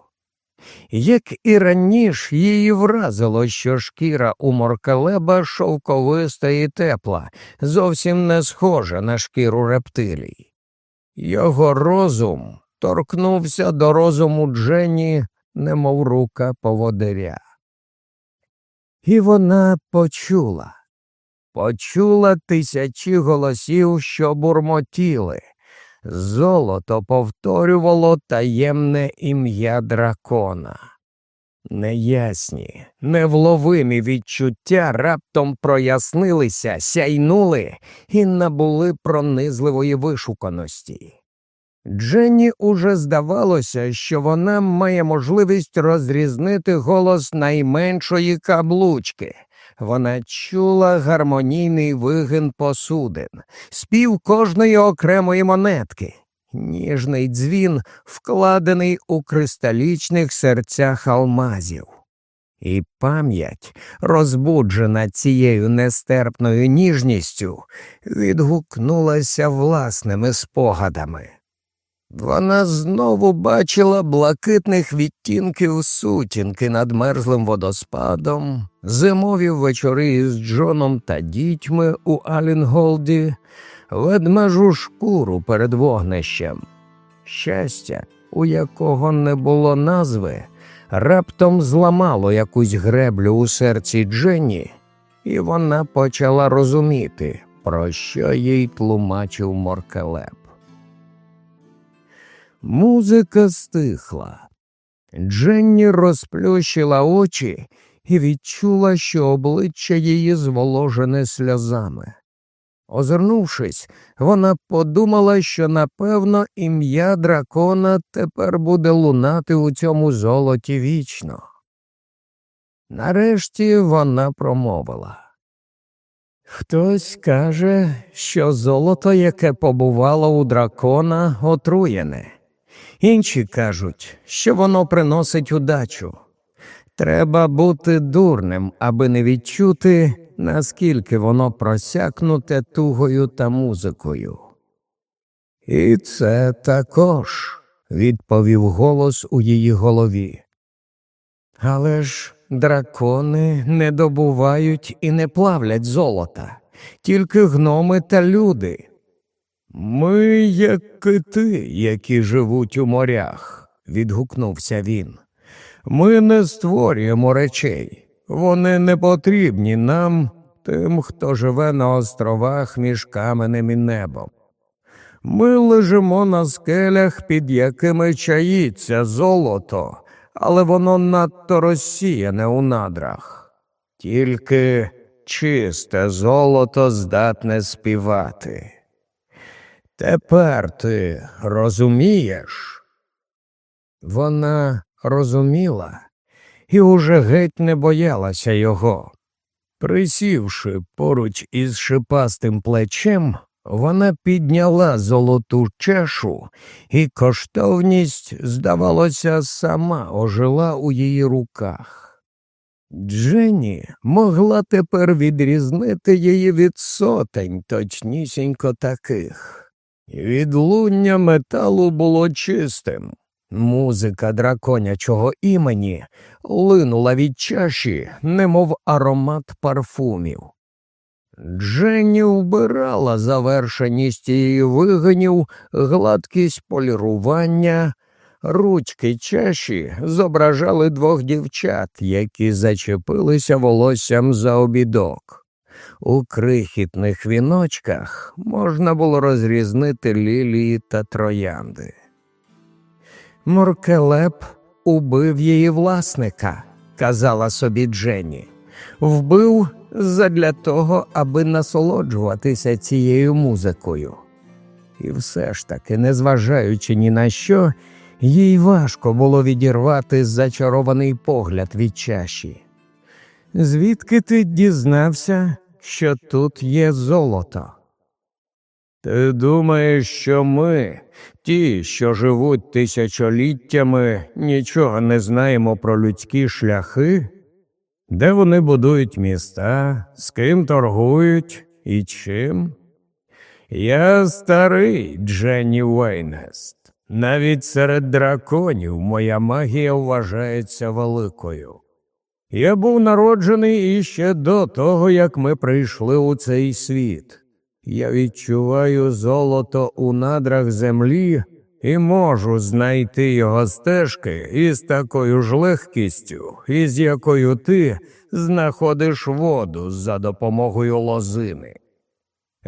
Як і раніше її вразило, що шкіра у моркалеба шовковиста і тепла, зовсім не схожа на шкіру рептилій. Його розум торкнувся до розуму Дженні, немов рука поводиря. І вона почула, почула тисячі голосів, що бурмотіли. Золото повторювало таємне ім'я дракона. Неясні, невловимі відчуття раптом прояснилися, сяйнули і набули пронизливої вишуканості. Дженні уже здавалося, що вона має можливість розрізнити голос найменшої каблучки. Вона чула гармонійний вигин посудин, спів кожної окремої монетки ніжний дзвін, вкладений у кристалічних серцях алмазів. І пам'ять, розбуджена цією нестерпною ніжністю, відгукнулася власними спогадами. Вона знову бачила блакитних відтінків сутінки над мерзлим водоспадом, зимові вечори із Джоном та дітьми у Алінголді, ведмежу шкуру перед вогнищем. Щастя, у якого не було назви, раптом зламало якусь греблю у серці Дженні, і вона почала розуміти, про що їй тлумачив Моркелеп. Музика стихла. Дженні розплющила очі і відчула, що обличчя її зволожене сльозами. Озирнувшись, вона подумала, що напевно ім'я дракона тепер буде лунати у цьому золоті вічно. Нарешті вона промовила. Хтось каже, що золото, яке побувало у дракона, отруєне. Інші кажуть, що воно приносить удачу. Треба бути дурним, аби не відчути, наскільки воно просякнуте тугою та музикою. І це також, відповів голос у її голові. Але ж дракони не добувають і не плавлять золота, тільки гноми та люди. Ми, як кити, які живуть у морях, відгукнувся він. Ми не створюємо речей, вони не потрібні нам, тим, хто живе на островах між каменем і небом. Ми лежимо на скелях, під якими чаїться золото, але воно надто розсіяне у надрах. Тільки чисте золото здатне співати. Тепер ти розумієш? Вона розуміла і уже геть не боялася його. Присівши поруч із шипастим плечем, вона підняла золоту чешу, і коштовність, здавалося, сама ожила у її руках. Дженні могла тепер відрізнити її від сотень, точнісінько таких. Відлуння металу було чистим. Музика драконячого імені линула від чаші, немов аромат парфумів. Дженні вбирала завершеність її вигинів, гладкість полірування, ручки чаші зображали двох дівчат, які зачепилися волоссям за обідок. У крихітних віночках можна було розрізнити лілії та троянди. Моркелеп убив її власника, казала собі Дженні. Вбив задля того, аби насолоджуватися цією музикою. І все ж таки, незважаючи ні на що, їй важко було відірвати зачарований погляд від чаші. Звідки ти дізнався, що тут є золото? Ти думаєш, що ми, ті, що живуть тисячоліттями, нічого не знаємо про людські шляхи? Де вони будують міста, з ким торгують і чим? Я старий Дженні Вейнест. Навіть серед драконів моя магія вважається великою. Я був народжений іще до того, як ми прийшли у цей світ. Я відчуваю золото у надрах землі і можу знайти його стежки із такою ж легкістю, із якою ти знаходиш воду за допомогою лозини.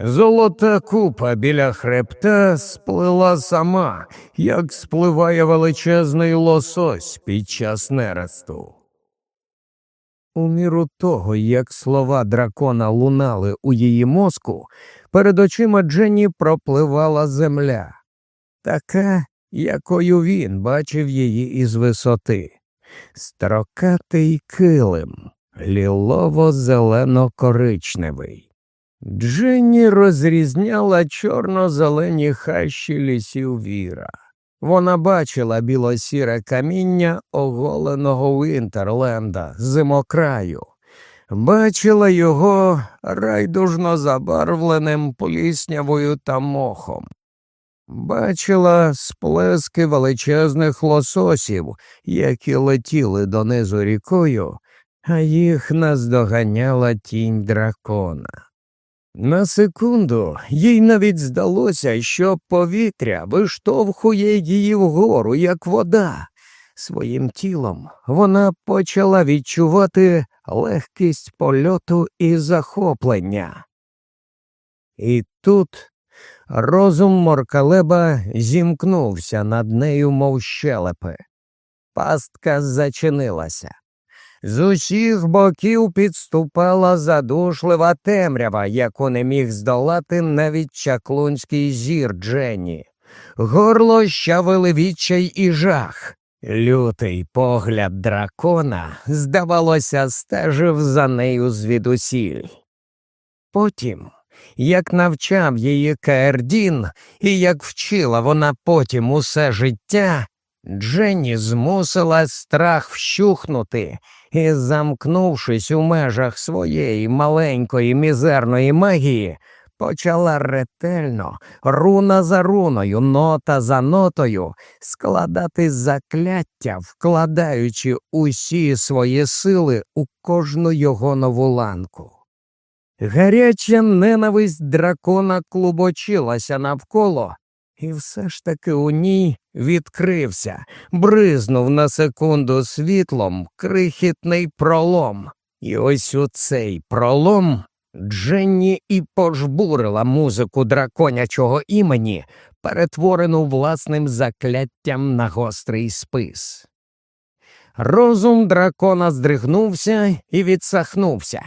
Золота купа біля хребта сплила сама, як спливає величезний лосось під час нересту. У міру того, як слова дракона лунали у її мозку, перед очима Дженні пропливала земля, така, якою він бачив її із висоти, строкатий килим, лілово зелено коричневий. Дженні розрізняла чорно-зелені хащі лісів віра. Вона бачила білосіре каміння оголеного Вінтерленда, зимокраю, бачила його райдужно забарвленим пліснявою та мохом, бачила сплески величезних лососів, які летіли донизу рікою, а їх наздоганяла тінь дракона. На секунду їй навіть здалося, що повітря виштовхує її вгору, як вода. Своїм тілом вона почала відчувати легкість польоту і захоплення. І тут розум Моркалеба зімкнувся над нею, мов щелепи. Пастка зачинилася. З усіх боків підступала задушлива темрява, яку не міг здолати навіть чаклунський зір Дженні. Горло щавили відчай і жах. Лютий погляд дракона, здавалося, стежив за нею звідусіль. Потім, як навчав її Каердін і як вчила вона потім усе життя, Дженні змусила страх вщухнути і, замкнувшись у межах своєї маленької мізерної магії, почала ретельно, руна за руною, нота за нотою, складати закляття, вкладаючи усі свої сили у кожну його нову ланку. Гаряча ненависть дракона клубочилася навколо, і все ж таки у ній відкрився, бризнув на секунду світлом крихітний пролом. І ось у цей пролом Дженні і пожбурила музику драконячого імені, перетворену власним закляттям на гострий спис. Розум дракона здригнувся і відсахнувся.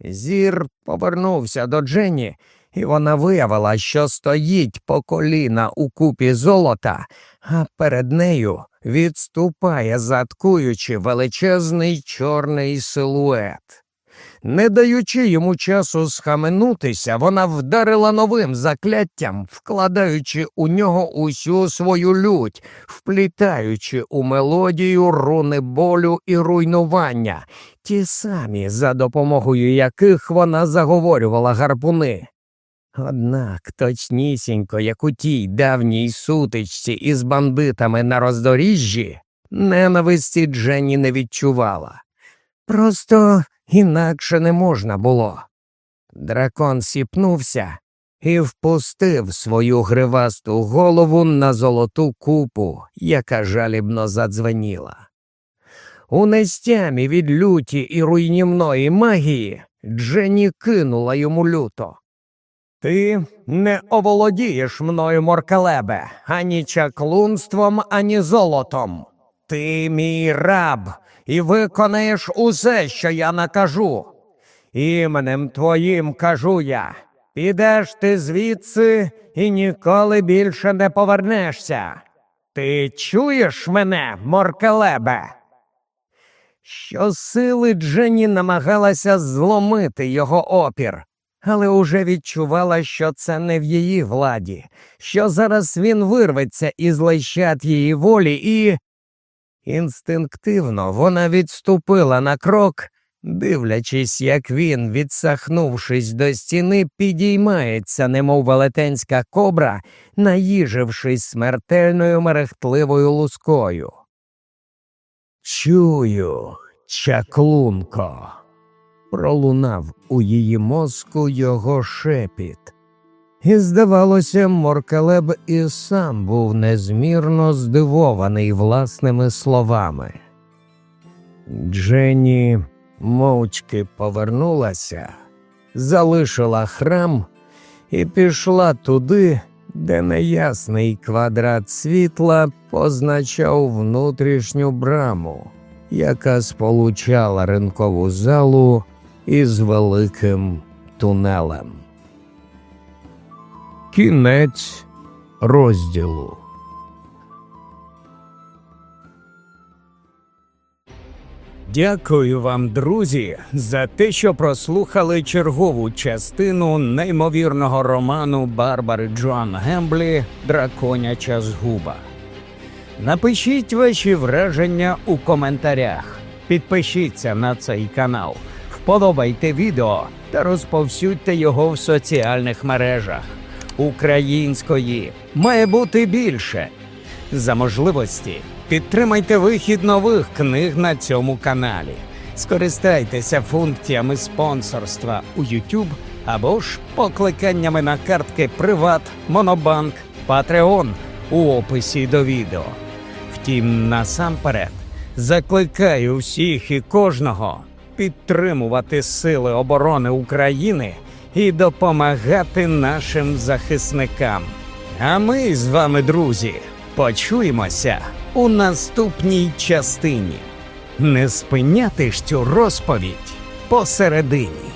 Зір повернувся до Дженні, і вона виявила, що стоїть по коліна у купі золота, а перед нею відступає, заткуючи величезний чорний силует. Не даючи йому часу схаменутися, вона вдарила новим закляттям, вкладаючи у нього усю свою лють, вплітаючи у мелодію руни болю і руйнування, ті самі, за допомогою яких вона заговорювала гарпуни. Однак точнісінько, як у тій давній сутичці із бандитами на роздоріжжі, ненависті Дженні не відчувала. Просто інакше не можна було. Дракон сіпнувся і впустив свою гривасту голову на золоту купу, яка жалібно задзвеніла. У нестямі від люті і руйнівної магії Дженні кинула йому люто. Ти не оволодієш мною, моркалебе, ані чаклунством, ані золотом. Ти мій раб, і виконаєш усе, що я накажу. Іменем твоїм кажу я. Підеш ти звідси і ніколи більше не повернешся. Ти чуєш мене, моркалебе? Щосили Дженні намагалася зломити його опір, але уже відчувала, що це не в її владі, що зараз він вирветься із лещат її волі і. Інстинктивно вона відступила на крок, дивлячись, як він, відсахнувшись до стіни, підіймається, немов велетенська кобра, наїжившись смертельною мерехтливою лускою. Чую, чаклунко, пролунав у її мозку його шепіт. І, здавалося, Моркалеб і сам був незмірно здивований власними словами. Дженні мовчки повернулася, залишила храм і пішла туди, де неясний квадрат світла позначав внутрішню браму, яка сполучала ринкову залу із великим тунелем. Кінець розділу. Дякую вам, друзі, за те, що прослухали чергову частину неймовірного роману Барбари Джоан Гемблі Драконяча згуба. Напишіть ваші враження у коментарях. Підпишіться на цей канал, вподобайте відео та розповсюдьте його в соціальних мережах. Української має бути більше. За можливості підтримайте вихід нових книг на цьому каналі. Скористайтеся функціями спонсорства у YouTube або ж покликаннями на картки Приват, Монобанк, Patreon у описі до відео. Втім, насамперед закликаю всіх і кожного підтримувати Сили оборони України і допомагати нашим захисникам. А ми з вами, друзі, почуємося у наступній частині. Не спиняти ж цю розповідь посередині.